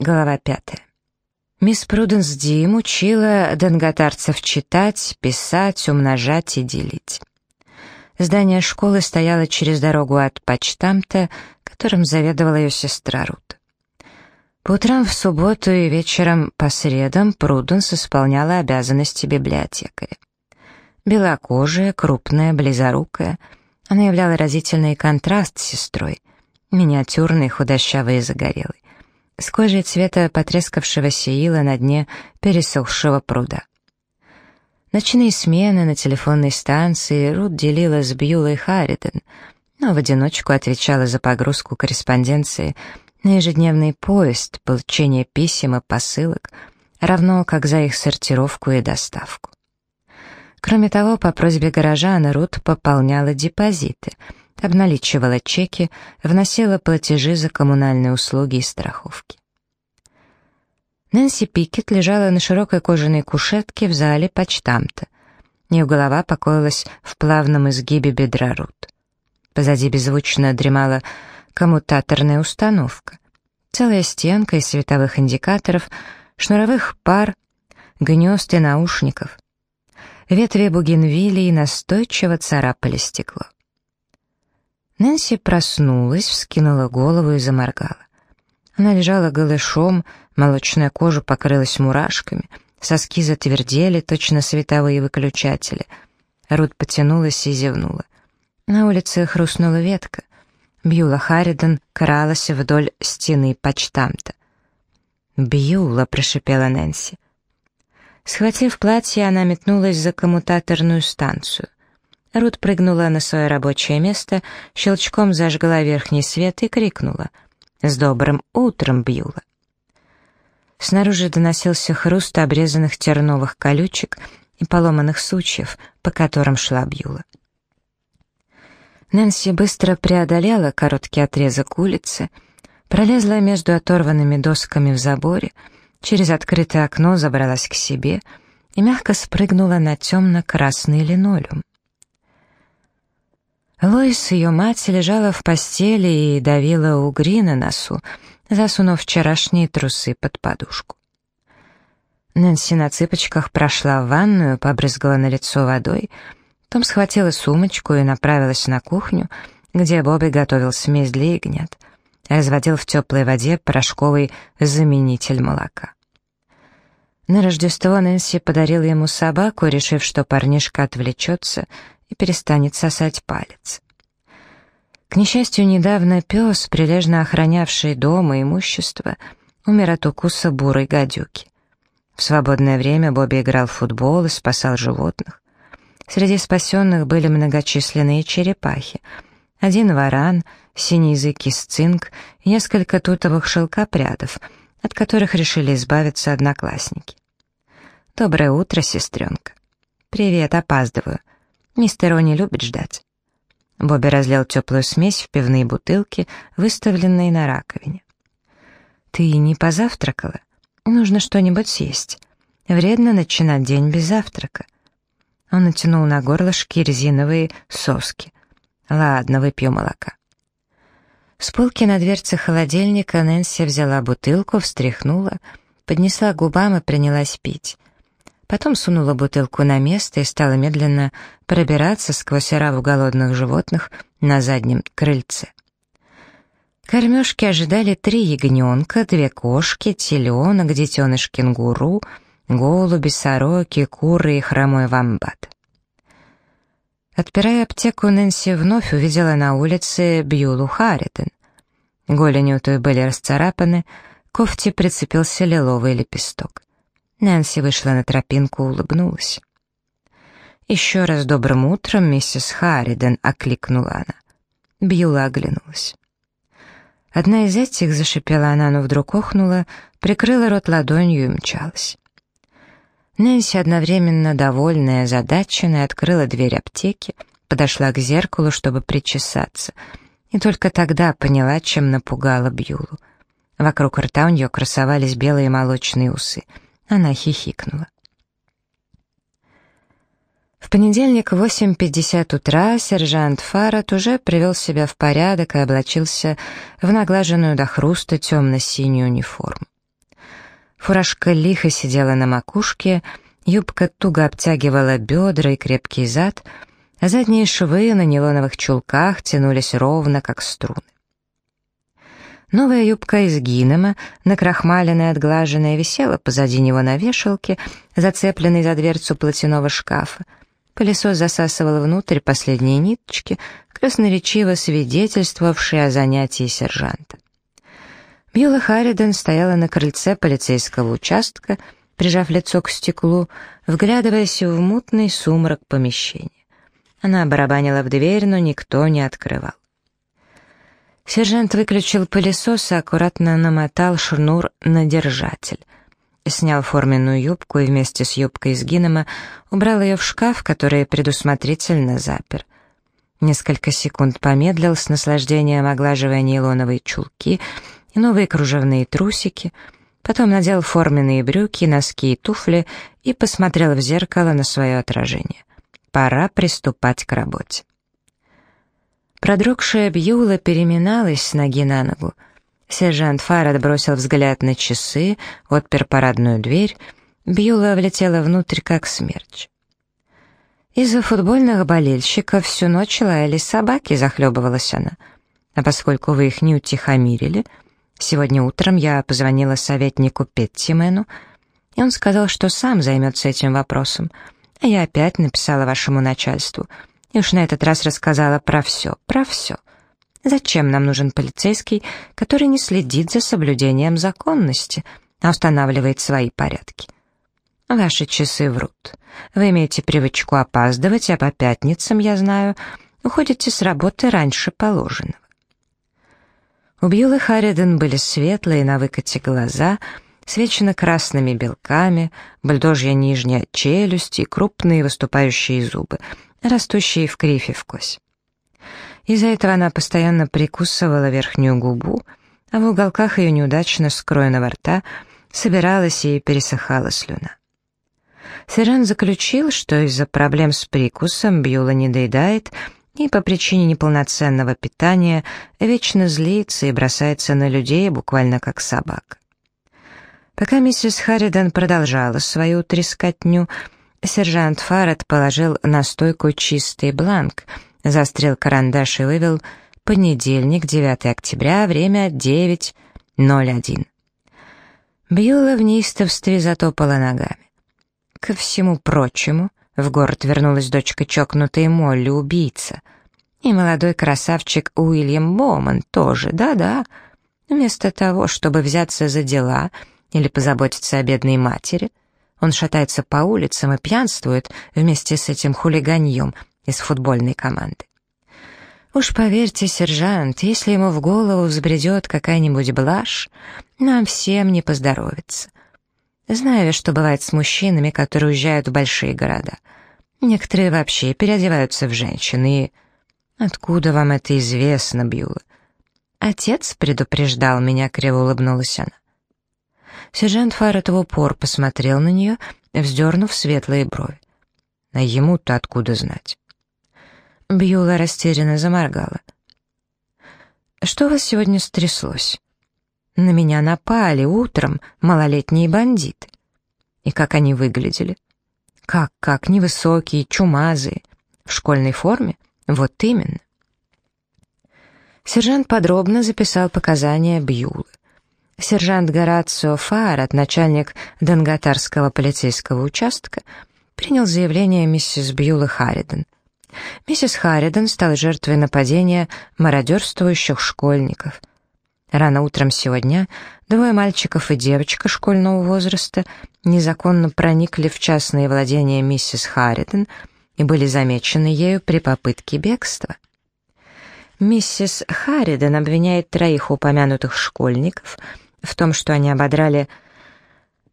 Глава пятая. Мисс Пруденс Дим учила донготарцев читать, писать, умножать и делить. Здание школы стояло через дорогу от почтамта, которым заведовала ее сестра Рут. По утрам в субботу и вечером по средам Пруденс исполняла обязанности библиотекаря. Белокожая, крупная, близорукая, она являла разительный контраст с сестрой, миниатюрной, худощавой и загорелой с кожей цвета потрескавшегося ила на дне пересохшего пруда. Ночные смены на телефонной станции Рут делила с Бьюлой Харриден, но в одиночку отвечала за погрузку корреспонденции на ежедневный поезд, получение писем и посылок, равно как за их сортировку и доставку. Кроме того, по просьбе горожан Рут пополняла депозиты — обналичивала чеки, вносила платежи за коммунальные услуги и страховки. Нэнси Пикет лежала на широкой кожаной кушетке в зале почтамта. Ее голова покоилась в плавном изгибе бедра Рут. Позади беззвучно дремала коммутаторная установка. Целая стенка из световых индикаторов, шнуровых пар, гнезд и наушников. Ветви бугенвилии настойчиво царапали стекло. Нэнси проснулась, вскинула голову и заморгала. Она лежала голышом, молочная кожа покрылась мурашками, соски затвердели, точно световые выключатели. Рут потянулась и зевнула. На улице хрустнула ветка. Бьюла Харридан кралась вдоль стены почтамта. «Бьюла!» — прошипела Нэнси. Схватив платье, она метнулась за коммутаторную станцию. Рут прыгнула на свое рабочее место, щелчком зажгла верхний свет и крикнула «С добрым утром, Бьюла!». Снаружи доносился хруст обрезанных терновых колючек и поломанных сучьев, по которым шла Бьюла. Нэнси быстро преодолела короткий отрезок улицы, пролезла между оторванными досками в заборе, через открытое окно забралась к себе и мягко спрыгнула на темно-красный линолеум. Лоис, ее мать, лежала в постели и давила угри на носу, засунув вчерашние трусы под подушку. Нэнси на цыпочках прошла в ванную, побрызгала на лицо водой, потом схватила сумочку и направилась на кухню, где Бобби готовил смесь для ягнят, разводил в теплой воде порошковый заменитель молока. На Рождество Нэнси подарила ему собаку, решив, что парнишка отвлечется и перестанет сосать палец. К несчастью, недавно пес, прилежно охранявший дом и имущество, умер от укуса бурой гадюки. В свободное время Бобби играл в футбол и спасал животных. Среди спасенных были многочисленные черепахи, один варан, синеязыкий сцинк и несколько тутовых шелкопрядов, от которых решили избавиться одноклассники. «Доброе утро, сестренка». «Привет, опаздываю. Мистер Они любит ждать». Бобби разлил теплую смесь в пивные бутылки, выставленные на раковине. «Ты не позавтракала? Нужно что-нибудь съесть. Вредно начинать день без завтрака». Он натянул на горлышки резиновые соски. «Ладно, выпью молока». С полки на дверце холодильника Нэнси взяла бутылку, встряхнула, поднесла к губам и принялась пить. Потом сунула бутылку на место и стала медленно пробираться сквозь ораву голодных животных на заднем крыльце. Кормежки ожидали три ягненка, две кошки, теленок, детеныш кенгуру, голуби, сороки, куры и хромой вамбат. Отпирая аптеку, Нэнси вновь увидела на улице Бьюлу Харритон. Голени у той были расцарапаны, кофте прицепился лиловый лепесток. Нэнси вышла на тропинку, улыбнулась. «Еще раз добрым утром, миссис Харриден», — окликнула она. Бьюла оглянулась. Одна из этих, зашипела она, но вдруг охнула, прикрыла рот ладонью и мчалась. Нэнси, одновременно довольная, озадаченная, открыла дверь аптеки, подошла к зеркалу, чтобы причесаться, и только тогда поняла, чем напугала Бьюлу. Вокруг рта у нее красовались белые молочные усы — она хихикнула. В понедельник в 8.50 утра сержант Фарад уже привел себя в порядок и облачился в наглаженную до хруста темно-синюю униформу. Фуражка лихо сидела на макушке, юбка туго обтягивала бедра и крепкий зад, а задние швы на нейлоновых чулках тянулись ровно, как струны. Новая юбка из гинема, накрахмаленная, отглаженная, висела позади него на вешалке, зацепленной за дверцу платяного шкафа. Пылесос засасывал внутрь последние ниточки, красноречиво свидетельствовавшие о занятии сержанта. Бьюла Харриден стояла на крыльце полицейского участка, прижав лицо к стеклу, вглядываясь в мутный сумрак помещения. Она барабанила в дверь, но никто не открывал. Сержант выключил пылесос и аккуратно намотал шнур на держатель. Снял форменную юбку и вместе с юбкой из Гиннема убрал ее в шкаф, который предусмотрительно запер. Несколько секунд помедлил с наслаждением, оглаживая нейлоновые чулки и новые кружевные трусики, потом надел форменные брюки, носки и туфли и посмотрел в зеркало на свое отражение. Пора приступать к работе. Продрогшая Бьюла переминалась с ноги на ногу. Сержант Фарад бросил взгляд на часы, отпер парадную дверь. Бьюла влетела внутрь, как смерч. Из-за футбольных болельщиков всю ночь лаяли собаки, захлебывалась она. А поскольку вы их не утихомирили, сегодня утром я позвонила советнику Петтимену, и он сказал, что сам займется этим вопросом. А я опять написала вашему начальству — и уж на этот раз рассказала про все, про все. Зачем нам нужен полицейский, который не следит за соблюдением законности, а устанавливает свои порядки? Ваши часы врут. Вы имеете привычку опаздывать, а по пятницам, я знаю, уходите с работы раньше положенного. У Бьюлы Харриден были светлые на выкате глаза, с вечно красными белками, бульдожья нижняя челюсть и крупные выступающие зубы — растущие в крифе в кось. Из-за этого она постоянно прикусывала верхнюю губу, а в уголках ее неудачно скроенного рта собиралась и пересыхала слюна. Сержант заключил, что из-за проблем с прикусом Бьюла не доедает и по причине неполноценного питания вечно злится и бросается на людей, буквально как собака. Пока миссис Харридан продолжала свою трескотню, Сержант Фаррет положил на стойку чистый бланк, застрел карандаш и вывел «Понедельник, 9 октября, время 9.01». Бьюла в неистовстве затопала ногами. Ко всему прочему, в город вернулась дочка чокнутой Молли, убийца. И молодой красавчик Уильям Боман тоже, да-да. Вместо того, чтобы взяться за дела или позаботиться о бедной матери — он шатается по улицам и пьянствует вместе с этим хулиганьем из футбольной команды. Уж поверьте, сержант, если ему в голову взбредет какая-нибудь блажь, нам всем не поздоровится. Знаю, что бывает с мужчинами, которые уезжают в большие города. Некоторые вообще переодеваются в женщин, и... Откуда вам это известно, Бьюла? Отец предупреждал меня, криво улыбнулась она. Сержант Фаррет в упор посмотрел на нее, вздернув светлые брови. А ему-то откуда знать? Бьюла растерянно заморгала. «Что у вас сегодня стряслось?» «На меня напали утром малолетние бандиты. И как они выглядели?» «Как-как, невысокие, чумазые, в школьной форме? Вот именно». Сержант подробно записал показания Бьюлы. Сержант Горацио Фарад, начальник Донготарского полицейского участка, принял заявление миссис Бьюлы Харриден. Миссис Харриден стала жертвой нападения мародерствующих школьников. Рано утром сегодня двое мальчиков и девочка школьного возраста незаконно проникли в частные владения миссис Харриден и были замечены ею при попытке бегства. Миссис Харриден обвиняет троих упомянутых школьников — в том, что они ободрали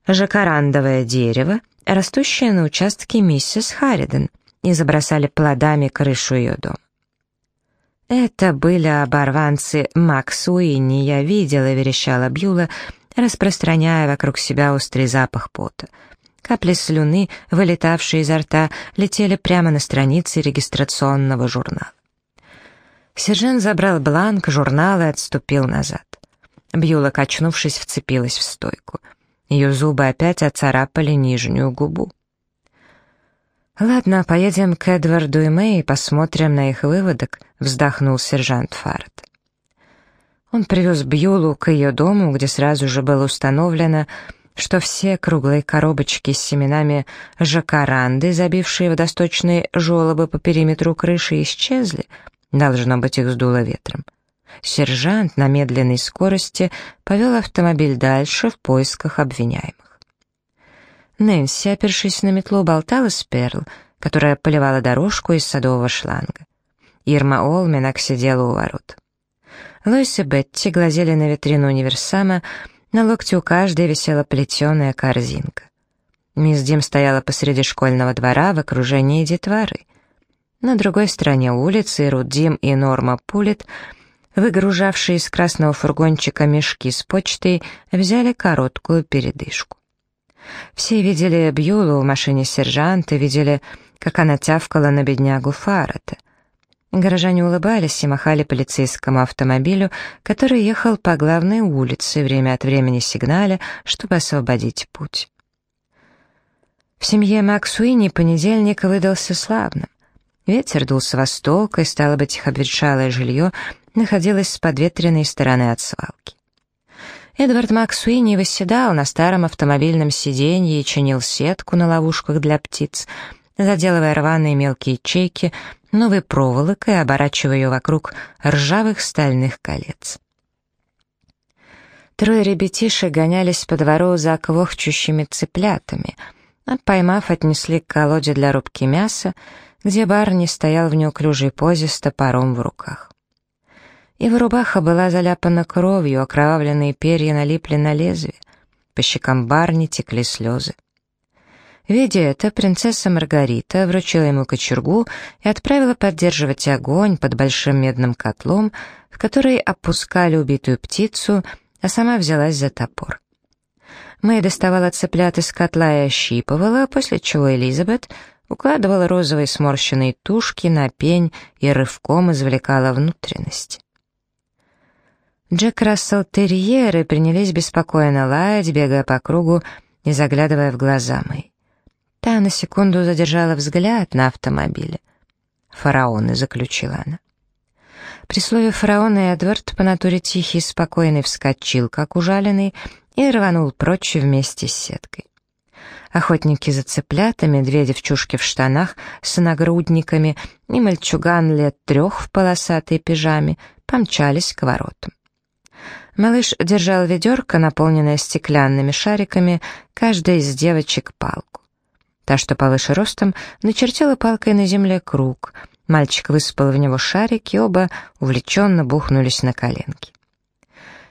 жакарандовое дерево, растущее на участке миссис Харриден, и забросали плодами крышу ее дома. «Это были оборванцы Макс Уинни, я видела», — верещала Бьюла, распространяя вокруг себя острый запах пота. Капли слюны, вылетавшие изо рта, летели прямо на странице регистрационного журнала. Сержант забрал бланк журнала и отступил назад. Бьюла, качнувшись, вцепилась в стойку. Ее зубы опять оцарапали нижнюю губу. «Ладно, поедем к Эдварду и Мэй и посмотрим на их выводок», — вздохнул сержант Фарт. Он привез Бьюлу к ее дому, где сразу же было установлено, что все круглые коробочки с семенами жакаранды, забившие водосточные желобы по периметру крыши, исчезли. Должно быть, их сдуло ветром. Сержант на медленной скорости повел автомобиль дальше в поисках обвиняемых. Нэнси, опершись на метлу, болтала с Перл, которая поливала дорожку из садового шланга. Ирма Олменак сидела у ворот. Лойс и Бетти глазели на витрину универсама, на локте у каждой висела плетеная корзинка. Мисс Дим стояла посреди школьного двора в окружении детворы. На другой стороне улицы Рут Дим и Норма Пулит, выгружавшие из красного фургончика мешки с почтой, взяли короткую передышку. Все видели Бьюлу в машине сержанта, видели, как она тявкала на беднягу Фарата. Горожане улыбались и махали полицейскому автомобилю, который ехал по главной улице, время от времени сигналя, чтобы освободить путь. В семье Максуини понедельник выдался славным. Ветер дул с востока, и, стало быть, их обветшалое жилье находилось с подветренной стороны от свалки. Эдвард Максуини восседал на старом автомобильном сиденье и чинил сетку на ловушках для птиц, заделывая рваные мелкие чейки новой проволокой, оборачивая ее вокруг ржавых стальных колец. Трое ребятишек гонялись по двору за квохчущими цыплятами, а поймав, отнесли к колоде для рубки мяса, где Барни стоял в неуклюжей позе с топором в руках. Его рубаха была заляпана кровью, окровавленные перья налипли на лезвие. По щекам Барни текли слезы. Видя это, принцесса Маргарита вручила ему кочергу и отправила поддерживать огонь под большим медным котлом, в который опускали убитую птицу, а сама взялась за топор. Мэй доставала цыплят из котла и ощипывала, после чего Элизабет укладывала розовые сморщенные тушки на пень и рывком извлекала внутренности. Джек Рассел терьеры принялись беспокойно лаять, бегая по кругу и заглядывая в глаза Мэй. Та на секунду задержала взгляд на автомобиле. «Фараоны», — заключила она. При слове «фараон» Эдвард по натуре тихий и спокойный вскочил, как ужаленный, и рванул прочь вместе с сеткой. Охотники за цыплятами, медведи в чушке в штанах с нагрудниками и мальчуган лет трех в полосатой пижаме помчались к воротам. Малыш держал ведерко, наполненное стеклянными шариками, каждая из девочек палку. Та, что повыше ростом, начертила палкой на земле круг. Мальчик высыпал в него шарик, и оба увлеченно бухнулись на коленки.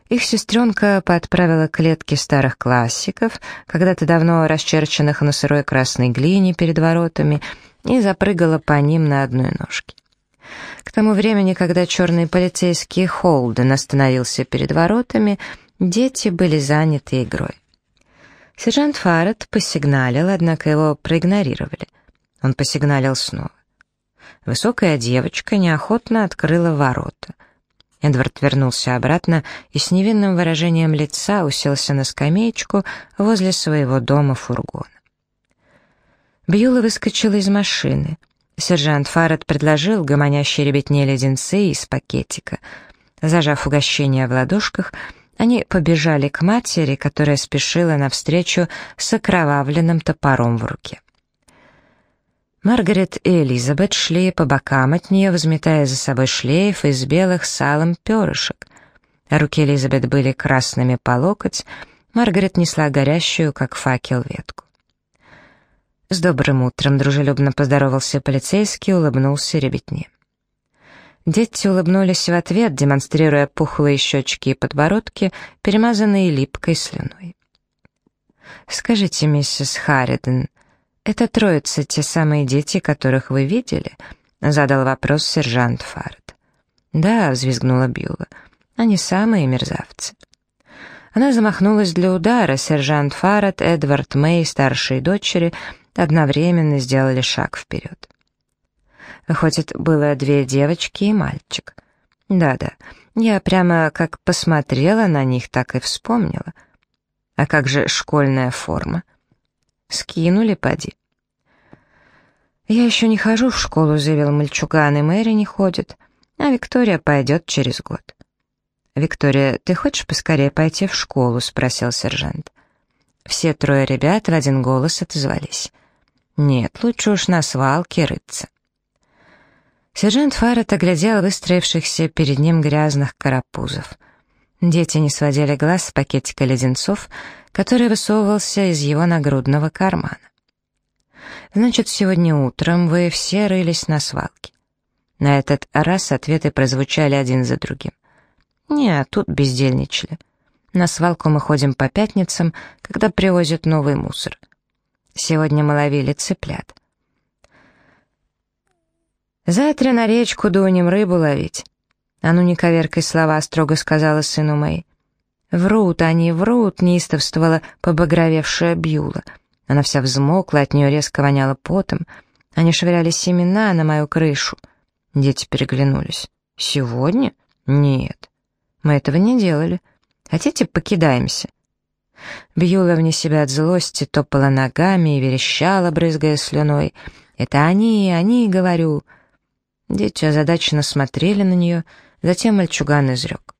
Их сестренка подправила клетки старых классиков, когда-то давно расчерченных на сырой красной глине перед воротами, и запрыгала по ним на одной ножке. Тому времени, когда черный полицейский Холден остановился перед воротами, дети были заняты игрой. Сержант Фаррет посигналил, однако его проигнорировали. Он посигналил снова. Высокая девочка неохотно открыла ворота. Эдвард вернулся обратно и с невинным выражением лица уселся на скамеечку возле своего дома фургона. Бьюла выскочила из машины. Сержант Фаррет предложил гомонящей ребятне леденцы из пакетика. Зажав угощение в ладошках, они побежали к матери, которая спешила навстречу с окровавленным топором в руке. Маргарет и Элизабет шли по бокам от нее, взметая за собой шлейф из белых салом перышек. Руки Элизабет были красными по локоть, Маргарет несла горящую, как факел, ветку. «С добрым утром!» — дружелюбно поздоровался полицейский, улыбнулся ребятне. Дети улыбнулись в ответ, демонстрируя пухлые щечки и подбородки, перемазанные липкой слюной. «Скажите, миссис Харриден, это троица те самые дети, которых вы видели?» — задал вопрос сержант Фарт. «Да», — взвизгнула Бьюла, — «они самые мерзавцы». Она замахнулась для удара, сержант Фаррет, Эдвард Мэй, старшие дочери, одновременно сделали шаг вперед. Выходит, было две девочки и мальчик. Да-да, я прямо как посмотрела на них, так и вспомнила. А как же школьная форма? Скинули, поди. «Я еще не хожу в школу», — заявил мальчуган, и Мэри не ходит, а Виктория пойдет через год. «Виктория, ты хочешь поскорее пойти в школу?» — спросил сержант. Все трое ребят в один голос отозвались. «Нет, лучше уж на свалке рыться». Сержант Фаррет оглядел выстроившихся перед ним грязных карапузов. Дети не сводили глаз с пакетика леденцов, который высовывался из его нагрудного кармана. «Значит, сегодня утром вы все рылись на свалке». На этот раз ответы прозвучали один за другим. «Не, тут бездельничали. На свалку мы ходим по пятницам, когда привозят новый мусор. Сегодня мы ловили цыплят. Завтра на речку дунем рыбу ловить. А ну не коверкай слова, строго сказала сыну Мэй. Врут они, врут, неистовствовала побагровевшая Бьюла. Она вся взмокла, от нее резко воняло потом. Они швыряли семена на мою крышу. Дети переглянулись. «Сегодня? Нет. Мы этого не делали. Хотите, покидаемся?» Бьюла вне себя от злости топала ногами и верещала, брызгая слюной. «Это они, они, говорю!» Дети озадаченно смотрели на нее, затем мальчуган изрек.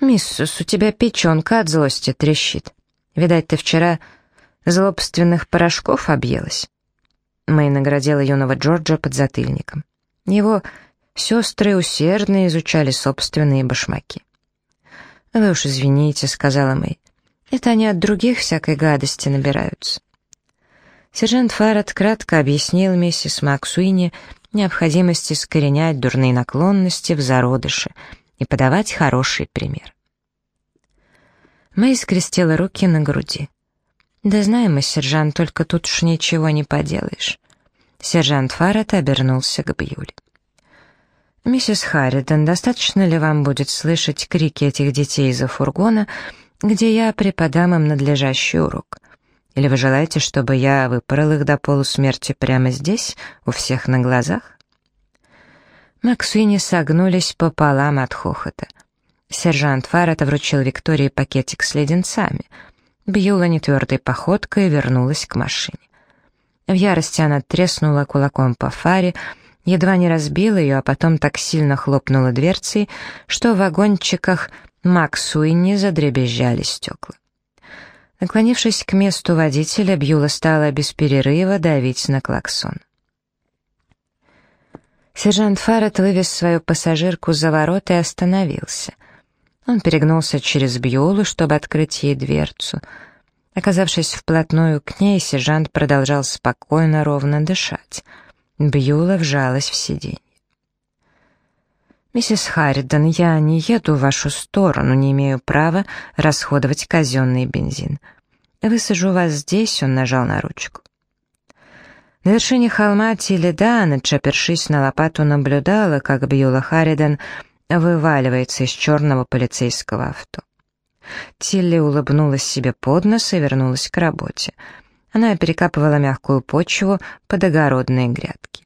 «Миссус, у тебя печенка от злости трещит. Видать, ты вчера злобственных порошков объелась». Мэй наградила юного Джорджа подзатыльником. Его сестры усердно изучали собственные башмаки. «Вы уж извините», — сказала Мэй. «Это они от других всякой гадости набираются». Сержант Фаррет кратко объяснил миссис Максуини необходимость искоренять дурные наклонности в зародыше и подавать хороший пример. Мэй скрестила руки на груди. «Да знаем мы, сержант, только тут уж ничего не поделаешь». Сержант Фаррет обернулся к Бьюле. «Миссис Харридон, достаточно ли вам будет слышать крики этих детей из-за фургона, где я преподам им надлежащий урок? Или вы желаете, чтобы я выпорол их до полусмерти прямо здесь, у всех на глазах?» Максуини согнулись пополам от хохота. Сержант Фаррет вручил Виктории пакетик с леденцами. Бьюла нетвердой походкой вернулась к машине. В ярости она треснула кулаком по фаре, едва не разбила ее, а потом так сильно хлопнула дверцей, что в вагончиках Максуини задребезжали стекла. Наклонившись к месту водителя, Бьюла стала без перерыва давить на клаксон. Сержант Фаррет вывез свою пассажирку за ворота и остановился. Он перегнулся через Бьюлу, чтобы открыть ей дверцу. Оказавшись вплотную к ней, сержант продолжал спокойно, ровно дышать. Бьюла вжалась в сиденье. «Миссис Харридон, я не еду в вашу сторону, не имею права расходовать казенный бензин. Высажу вас здесь», — он нажал на ручку. На вершине холма Тилли Данедж, опершись на лопату, наблюдала, как Бьюла Харридон вываливается из черного полицейского авто. Тилли улыбнулась себе под нос и вернулась к работе. Она перекапывала мягкую почву под огородные грядки.